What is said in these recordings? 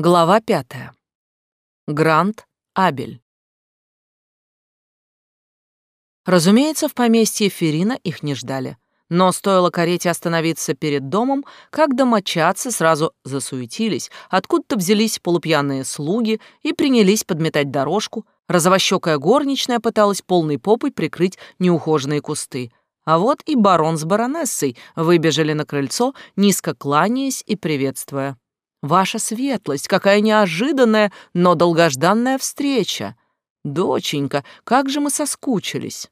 Глава пятая. Грант Абель. Разумеется, в поместье Ферина их не ждали. Но стоило карете остановиться перед домом, как домочадцы сразу засуетились, откуда-то взялись полупьяные слуги и принялись подметать дорожку, розовощекая горничная пыталась полной попой прикрыть неухоженные кусты. А вот и барон с баронессой выбежали на крыльцо, низко кланяясь и приветствуя. Ваша светлость, какая неожиданная, но долгожданная встреча. Доченька, как же мы соскучились.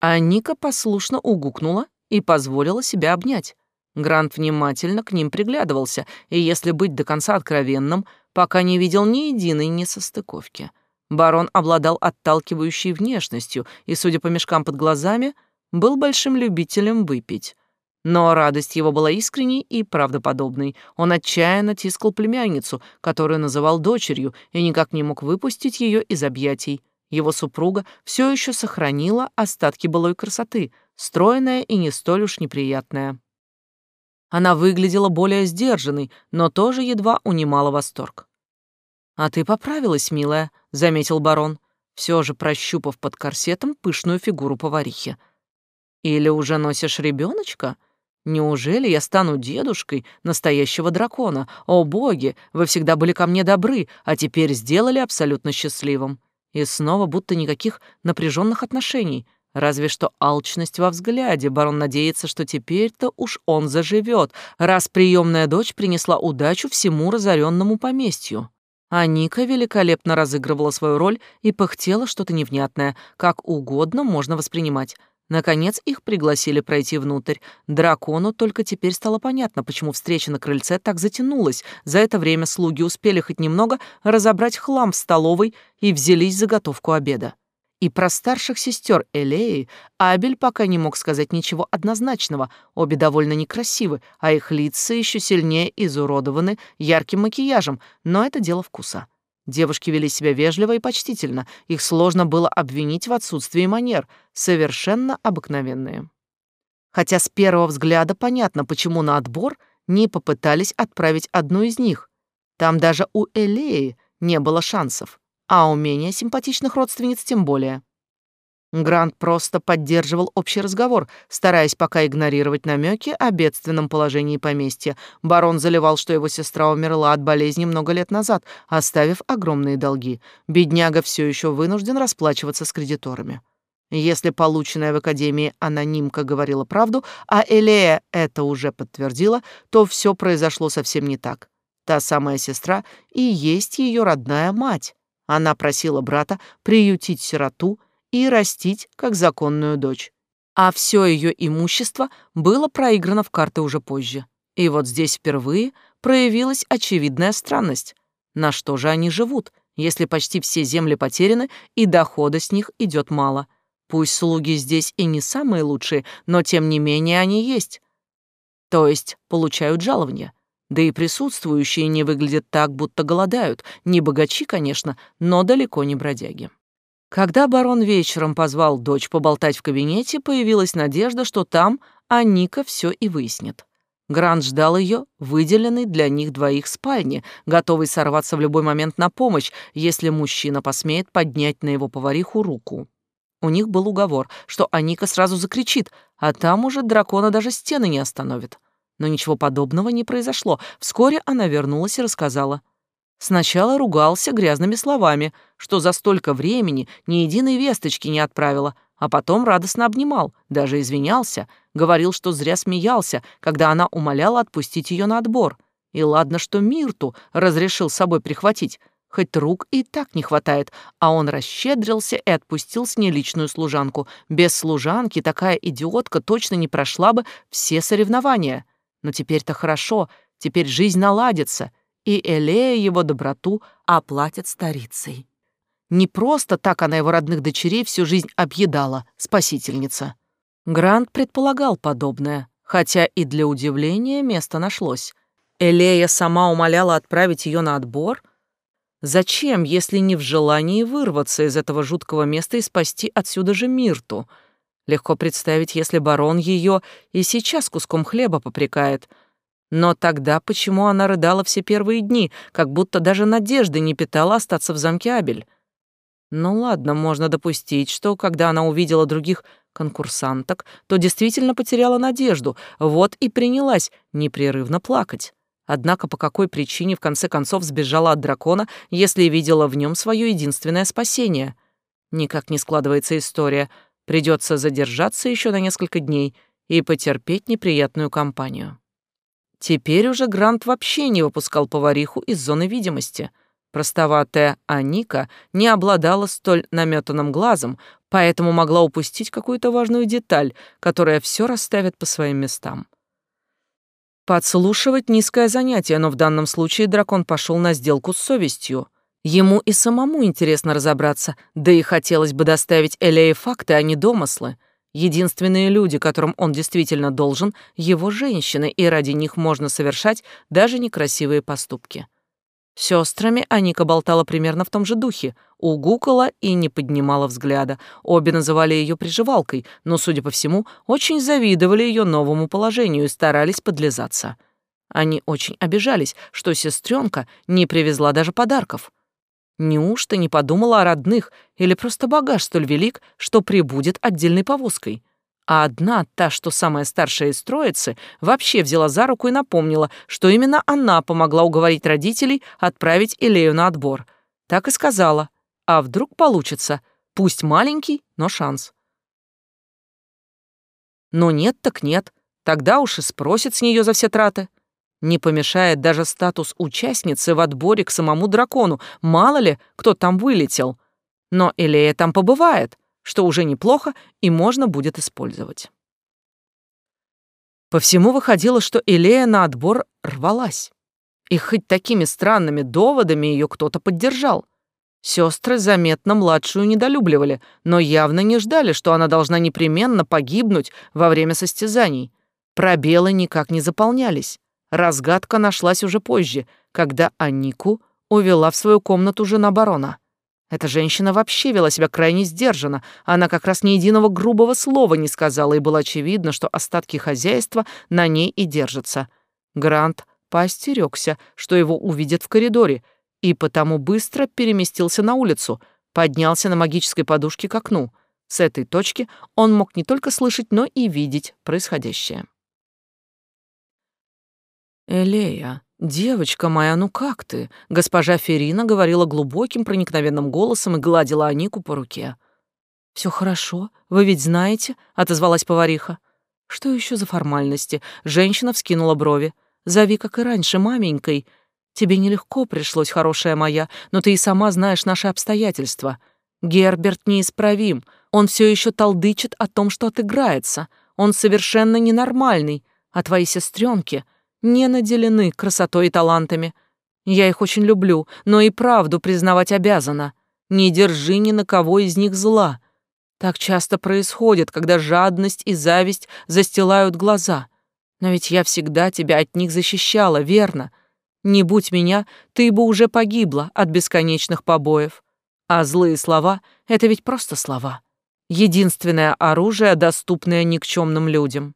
А Ника послушно угукнула и позволила себя обнять. Грант внимательно к ним приглядывался, и, если быть до конца откровенным, пока не видел ни единой несостыковки. Барон обладал отталкивающей внешностью и, судя по мешкам под глазами, был большим любителем выпить. Но радость его была искренней и правдоподобной. Он отчаянно тискал племянницу, которую называл дочерью, и никак не мог выпустить ее из объятий. Его супруга все еще сохранила остатки былой красоты, стройная и не столь уж неприятная. Она выглядела более сдержанной, но тоже едва унимала восторг. «А ты поправилась, милая», — заметил барон, все же прощупав под корсетом пышную фигуру поварихи. «Или уже носишь ребеночка? Неужели я стану дедушкой настоящего дракона? О боги, вы всегда были ко мне добры, а теперь сделали абсолютно счастливым. И снова будто никаких напряженных отношений. Разве что алчность во взгляде. Барон надеется, что теперь-то уж он заживет, раз приемная дочь принесла удачу всему разоренному поместью. А Ника великолепно разыгрывала свою роль и пыхтела что-то невнятное, как угодно можно воспринимать. Наконец их пригласили пройти внутрь. Дракону только теперь стало понятно, почему встреча на крыльце так затянулась. За это время слуги успели хоть немного разобрать хлам в столовой и взялись за готовку обеда. И про старших сестер Элеи Абель пока не мог сказать ничего однозначного. Обе довольно некрасивы, а их лица еще сильнее изуродованы ярким макияжем, но это дело вкуса. Девушки вели себя вежливо и почтительно, их сложно было обвинить в отсутствии манер, совершенно обыкновенные. Хотя с первого взгляда понятно, почему на отбор не попытались отправить одну из них. Там даже у Элеи не было шансов, а у менее симпатичных родственниц тем более. Грант просто поддерживал общий разговор, стараясь пока игнорировать намеки о бедственном положении поместья. Барон заливал, что его сестра умерла от болезни много лет назад, оставив огромные долги. Бедняга все еще вынужден расплачиваться с кредиторами. Если полученная в Академии анонимка говорила правду, а Элея это уже подтвердила, то все произошло совсем не так. Та самая сестра и есть ее родная мать. Она просила брата приютить сироту, и растить как законную дочь. А все ее имущество было проиграно в карты уже позже. И вот здесь впервые проявилась очевидная странность. На что же они живут, если почти все земли потеряны и дохода с них идет мало? Пусть слуги здесь и не самые лучшие, но тем не менее они есть. То есть получают жалования. Да и присутствующие не выглядят так, будто голодают. Не богачи, конечно, но далеко не бродяги. Когда барон вечером позвал дочь поболтать в кабинете, появилась надежда, что там Аника все и выяснит. Грант ждал ее, выделенной для них двоих спальни, готовый сорваться в любой момент на помощь, если мужчина посмеет поднять на его повариху руку. У них был уговор, что Аника сразу закричит, а там уже дракона даже стены не остановит. Но ничего подобного не произошло. Вскоре она вернулась и рассказала. Сначала ругался грязными словами, что за столько времени ни единой весточки не отправила, а потом радостно обнимал, даже извинялся, говорил, что зря смеялся, когда она умоляла отпустить ее на отбор. И ладно, что Мирту разрешил с собой прихватить, хоть рук и так не хватает, а он расщедрился и отпустил с ней личную служанку. Без служанки такая идиотка точно не прошла бы все соревнования. Но теперь-то хорошо, теперь жизнь наладится, и Элея его доброту оплатит старицей. Не просто так она его родных дочерей всю жизнь объедала, спасительница. Грант предполагал подобное, хотя и для удивления место нашлось. Элея сама умоляла отправить ее на отбор? Зачем, если не в желании вырваться из этого жуткого места и спасти отсюда же Мирту? Легко представить, если барон ее и сейчас куском хлеба попрекает — Но тогда почему она рыдала все первые дни, как будто даже надежды не питала остаться в замке Абель? Ну ладно, можно допустить, что когда она увидела других конкурсанток, то действительно потеряла надежду, вот и принялась непрерывно плакать. Однако по какой причине в конце концов сбежала от дракона, если видела в нем свое единственное спасение? Никак не складывается история. Придется задержаться еще на несколько дней и потерпеть неприятную компанию. Теперь уже Грант вообще не выпускал повариху из зоны видимости — Простоватая Аника не обладала столь наметанным глазом, поэтому могла упустить какую-то важную деталь, которая все расставит по своим местам. Подслушивать низкое занятие, но в данном случае дракон пошел на сделку с совестью. Ему и самому интересно разобраться, да и хотелось бы доставить Элее факты, а не домыслы. Единственные люди, которым он действительно должен, его женщины, и ради них можно совершать даже некрасивые поступки. Сестрами Аника болтала примерно в том же духе, угукала и не поднимала взгляда. Обе называли ее приживалкой, но, судя по всему, очень завидовали ее новому положению и старались подлизаться. Они очень обижались, что сестренка не привезла даже подарков. Неужто не подумала о родных или просто багаж столь велик, что прибудет отдельной повозкой? а одна, та, что самая старшая из троицы, вообще взяла за руку и напомнила, что именно она помогла уговорить родителей отправить Илею на отбор. Так и сказала. А вдруг получится? Пусть маленький, но шанс. Но нет так нет. Тогда уж и спросит с нее за все траты. Не помешает даже статус участницы в отборе к самому дракону. Мало ли, кто там вылетел. Но Илея там побывает что уже неплохо и можно будет использовать. По всему выходило, что Илея на отбор рвалась. И хоть такими странными доводами ее кто-то поддержал. Сестры заметно младшую недолюбливали, но явно не ждали, что она должна непременно погибнуть во время состязаний. Пробелы никак не заполнялись. Разгадка нашлась уже позже, когда Анику увела в свою комнату жена барона. Эта женщина вообще вела себя крайне сдержанно. Она как раз ни единого грубого слова не сказала, и было очевидно, что остатки хозяйства на ней и держатся. Грант поостерегся, что его увидят в коридоре, и потому быстро переместился на улицу, поднялся на магической подушке к окну. С этой точки он мог не только слышать, но и видеть происходящее. «Элея», «Девочка моя, ну как ты?» Госпожа Ферина говорила глубоким проникновенным голосом и гладила Анику по руке. «Все хорошо, вы ведь знаете», — отозвалась повариха. «Что еще за формальности?» Женщина вскинула брови. «Зови, как и раньше, маменькой. Тебе нелегко пришлось, хорошая моя, но ты и сама знаешь наши обстоятельства. Герберт неисправим. Он все еще толдычит о том, что отыграется. Он совершенно ненормальный. А твои сестренки...» не наделены красотой и талантами. Я их очень люблю, но и правду признавать обязана. Не держи ни на кого из них зла. Так часто происходит, когда жадность и зависть застилают глаза. Но ведь я всегда тебя от них защищала, верно? Не будь меня, ты бы уже погибла от бесконечных побоев. А злые слова — это ведь просто слова. Единственное оружие, доступное никчемным людям.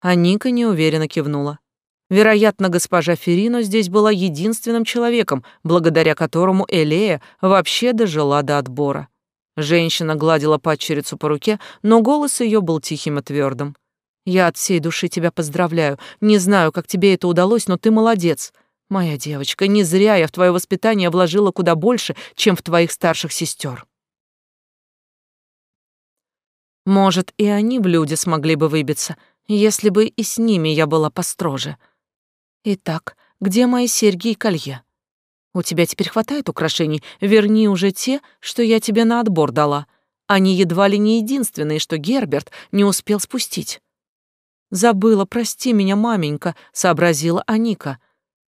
А Ника неуверенно кивнула. Вероятно, госпожа Ферино здесь была единственным человеком, благодаря которому Элея вообще дожила до отбора. Женщина гладила падчерицу по руке, но голос ее был тихим и твердым. «Я от всей души тебя поздравляю. Не знаю, как тебе это удалось, но ты молодец. Моя девочка, не зря я в твое воспитание вложила куда больше, чем в твоих старших сестер. Может, и они в люди смогли бы выбиться, если бы и с ними я была построже. Итак, где мои серьги и колье? У тебя теперь хватает украшений? Верни уже те, что я тебе на отбор дала. Они едва ли не единственные, что Герберт не успел спустить. Забыла, прости меня, маменька, сообразила Аника.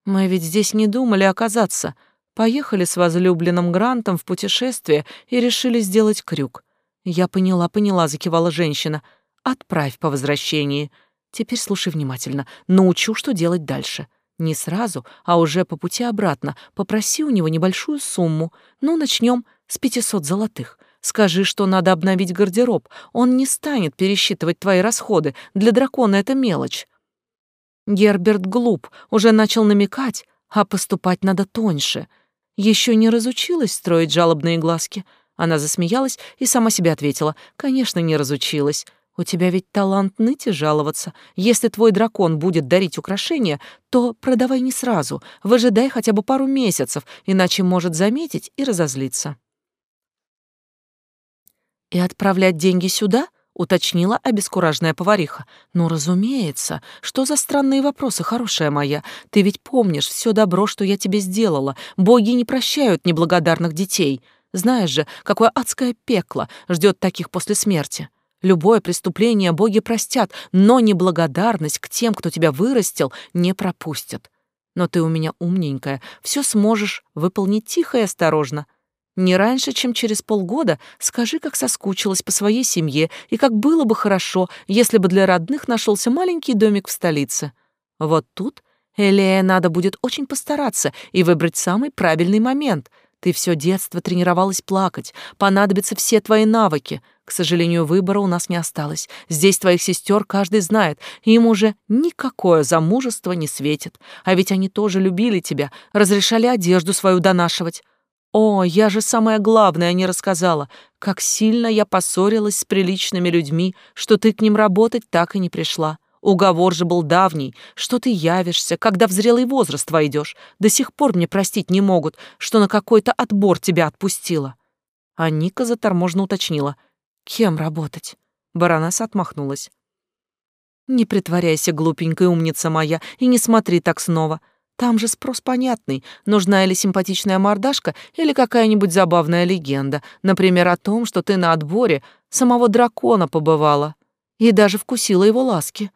Мы ведь здесь не думали оказаться. Поехали с возлюбленным Грантом в путешествие и решили сделать крюк. Я поняла, поняла, закивала женщина. Отправь по возвращении. Теперь слушай внимательно. Научу, что делать дальше. Не сразу, а уже по пути обратно. Попроси у него небольшую сумму. Ну, начнем с 500 золотых. Скажи, что надо обновить гардероб. Он не станет пересчитывать твои расходы. Для дракона это мелочь. Герберт глуп, уже начал намекать, а поступать надо тоньше. Еще не разучилась строить жалобные глазки. Она засмеялась и сама себе ответила. Конечно, не разучилась. У тебя ведь талант ныть и жаловаться. Если твой дракон будет дарить украшения, то продавай не сразу, выжидай хотя бы пару месяцев, иначе может заметить и разозлиться. И отправлять деньги сюда? уточнила обескураженная повариха. «Ну, разумеется. Что за странные вопросы, хорошая моя? Ты ведь помнишь все добро, что я тебе сделала. Боги не прощают неблагодарных детей. Знаешь же, какое адское пекло ждет таких после смерти. Любое преступление боги простят, но неблагодарность к тем, кто тебя вырастил, не пропустят. Но ты у меня умненькая, все сможешь выполнить тихо и осторожно. Не раньше, чем через полгода, скажи, как соскучилась по своей семье и как было бы хорошо, если бы для родных нашелся маленький домик в столице. Вот тут Элея надо будет очень постараться и выбрать самый правильный момент. Ты все детство тренировалась плакать, понадобятся все твои навыки. К сожалению, выбора у нас не осталось. Здесь твоих сестер каждый знает, им уже никакое замужество не светит. А ведь они тоже любили тебя, разрешали одежду свою донашивать. О, я же самое главное не рассказала, как сильно я поссорилась с приличными людьми, что ты к ним работать так и не пришла. Уговор же был давний, что ты явишься, когда в зрелый возраст войдешь. До сих пор мне простить не могут, что на какой-то отбор тебя отпустила. А Ника заторможенно уточнила. Кем работать? Баронесса отмахнулась. Не притворяйся, глупенькая умница моя, и не смотри так снова. Там же спрос понятный, нужна или симпатичная мордашка, или какая-нибудь забавная легенда, например, о том, что ты на отборе самого дракона побывала и даже вкусила его ласки.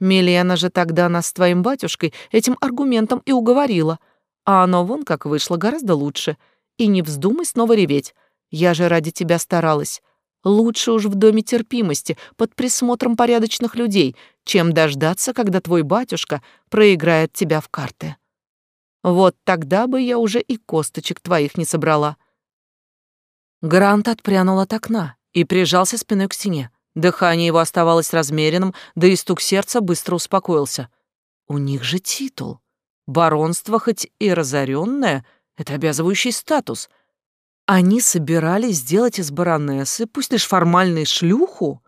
Милена же тогда нас с твоим батюшкой этим аргументом и уговорила, а оно вон как вышло гораздо лучше. И не вздумай снова реветь, я же ради тебя старалась. Лучше уж в доме терпимости, под присмотром порядочных людей, чем дождаться, когда твой батюшка проиграет тебя в карты. Вот тогда бы я уже и косточек твоих не собрала. Грант отпрянул от окна и прижался спиной к стене. Дыхание его оставалось размеренным, да и стук сердца быстро успокоился. У них же титул. Баронство, хоть и разоренное, это обязывающий статус — они собирались сделать из баронессы, пусть лишь формальной шлюху?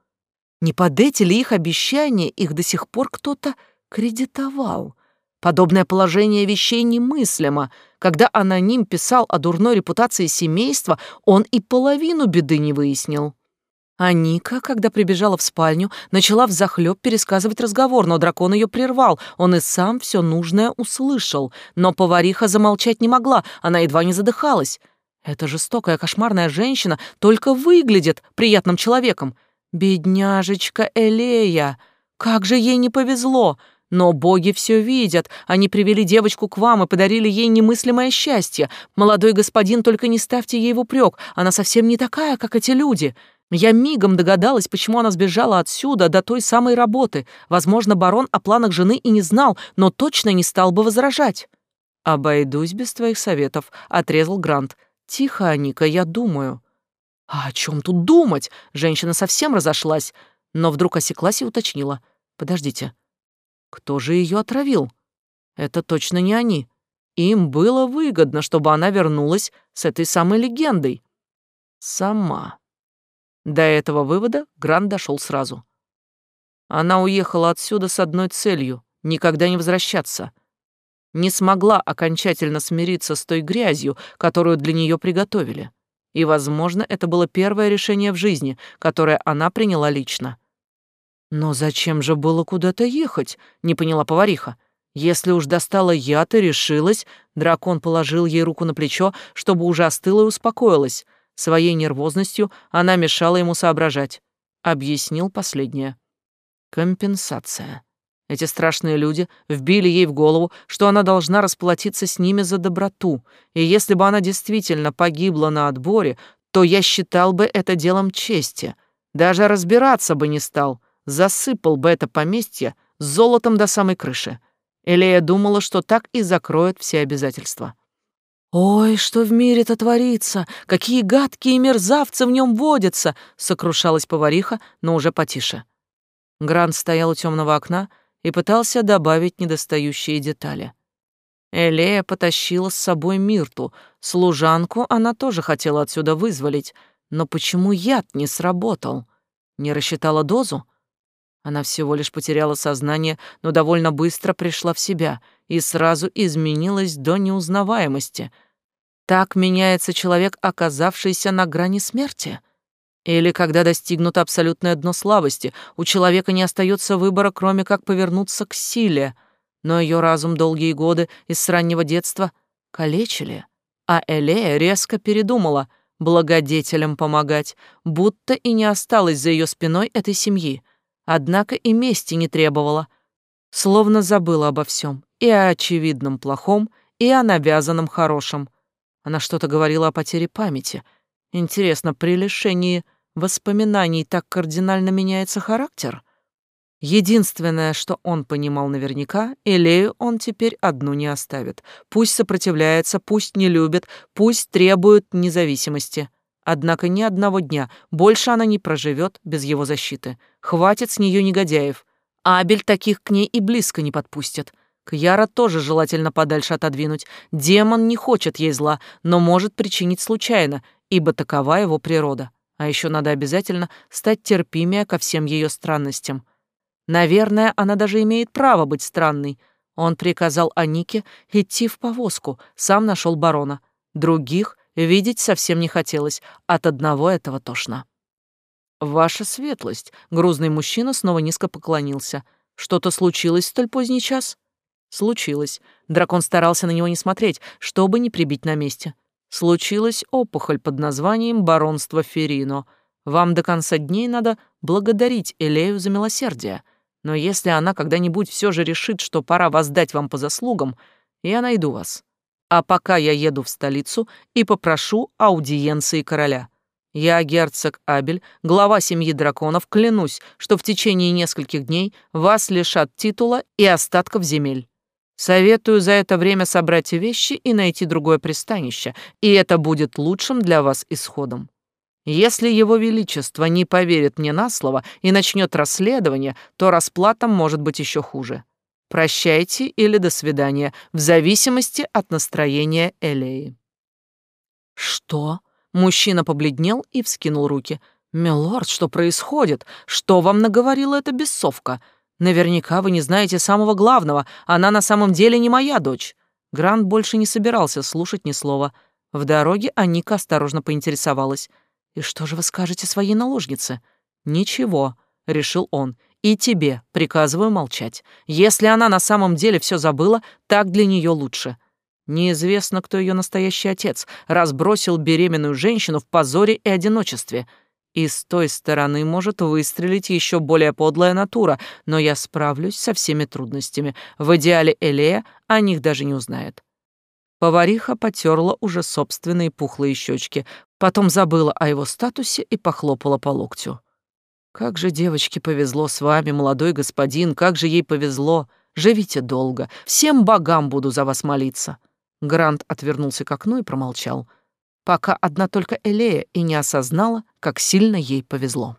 Не под эти ли их обещания их до сих пор кто-то кредитовал? Подобное положение вещей немыслимо. Когда аноним писал о дурной репутации семейства, он и половину беды не выяснил. А Ника, когда прибежала в спальню, начала взахлёб пересказывать разговор, но дракон ее прервал. Он и сам все нужное услышал. Но повариха замолчать не могла, она едва не задыхалась. Эта жестокая, кошмарная женщина только выглядит приятным человеком. Бедняжечка Элея! Как же ей не повезло! Но боги все видят. Они привели девочку к вам и подарили ей немыслимое счастье. Молодой господин, только не ставьте ей в упрек. Она совсем не такая, как эти люди. Я мигом догадалась, почему она сбежала отсюда до той самой работы. Возможно, барон о планах жены и не знал, но точно не стал бы возражать. «Обойдусь без твоих советов», — отрезал Грант. «Тихо, Аника, я думаю». «А о чем тут думать?» Женщина совсем разошлась, но вдруг осеклась и уточнила. «Подождите, кто же ее отравил? Это точно не они. Им было выгодно, чтобы она вернулась с этой самой легендой. Сама». До этого вывода Грант дошел сразу. Она уехала отсюда с одной целью — никогда не возвращаться — не смогла окончательно смириться с той грязью, которую для нее приготовили. И, возможно, это было первое решение в жизни, которое она приняла лично. «Но зачем же было куда-то ехать?» — не поняла повариха. «Если уж достала яд и решилась...» Дракон положил ей руку на плечо, чтобы уже остыла и успокоилась. Своей нервозностью она мешала ему соображать. Объяснил последнее. «Компенсация». Эти страшные люди вбили ей в голову, что она должна расплатиться с ними за доброту, и если бы она действительно погибла на отборе, то я считал бы это делом чести. Даже разбираться бы не стал, засыпал бы это поместье золотом до самой крыши. Элея думала, что так и закроет все обязательства. «Ой, что в мире-то творится! Какие гадкие мерзавцы в нем водятся!» — сокрушалась повариха, но уже потише. Грант стоял у темного окна и пытался добавить недостающие детали. Элея потащила с собой Мирту, служанку она тоже хотела отсюда вызволить, но почему яд не сработал? Не рассчитала дозу? Она всего лишь потеряла сознание, но довольно быстро пришла в себя и сразу изменилась до неузнаваемости. Так меняется человек, оказавшийся на грани смерти. Или когда достигнуто абсолютное дно слабости, у человека не остается выбора, кроме как повернуться к силе. Но ее разум долгие годы из раннего детства калечили. А Элея резко передумала благодетелям помогать, будто и не осталось за ее спиной этой семьи — Однако и мести не требовала, словно забыла обо всем, и о очевидном плохом, и о навязанном хорошем. Она что-то говорила о потере памяти. Интересно, при лишении воспоминаний так кардинально меняется характер? Единственное, что он понимал наверняка, Элею он теперь одну не оставит. Пусть сопротивляется, пусть не любит, пусть требует независимости. Однако ни одного дня больше она не проживет без его защиты. Хватит с нее негодяев. Абель таких к ней и близко не подпустит. Кьяра тоже желательно подальше отодвинуть. Демон не хочет ей зла, но может причинить случайно, ибо такова его природа. А еще надо обязательно стать терпимее ко всем ее странностям. Наверное, она даже имеет право быть странной. Он приказал Анике идти в повозку, сам нашел барона. Других Видеть совсем не хотелось, от одного этого тошно. «Ваша светлость», — грузный мужчина снова низко поклонился. «Что-то случилось в столь поздний час?» «Случилось». Дракон старался на него не смотреть, чтобы не прибить на месте. «Случилась опухоль под названием баронство Ферино. Вам до конца дней надо благодарить Элею за милосердие. Но если она когда-нибудь все же решит, что пора воздать вам по заслугам, я найду вас. А пока я еду в столицу и попрошу аудиенции короля. Я, герцог Абель, глава семьи драконов, клянусь, что в течение нескольких дней вас лишат титула и остатков земель. Советую за это время собрать вещи и найти другое пристанище, и это будет лучшим для вас исходом. Если его величество не поверит мне на слово и начнет расследование, то расплата может быть еще хуже. Прощайте или до свидания, в зависимости от настроения Элеи. Что? Мужчина побледнел и вскинул руки. «Милорд, что происходит? Что вам наговорила эта бесовка? Наверняка вы не знаете самого главного. Она на самом деле не моя дочь». Грант больше не собирался слушать ни слова. В дороге Аника осторожно поинтересовалась. «И что же вы скажете своей наложнице?» «Ничего», — решил он, и тебе приказываю молчать. Если она на самом деле все забыла, так для нее лучше. Неизвестно, кто ее настоящий отец, разбросил беременную женщину в позоре и одиночестве. И с той стороны может выстрелить еще более подлая натура, но я справлюсь со всеми трудностями. В идеале Элея о них даже не узнает. Повариха потерла уже собственные пухлые щечки, потом забыла о его статусе и похлопала по локтю. Как же девочке повезло с вами, молодой господин, как же ей повезло. Живите долго, всем богам буду за вас молиться. Грант отвернулся к окну и промолчал, пока одна только Элея и не осознала, как сильно ей повезло.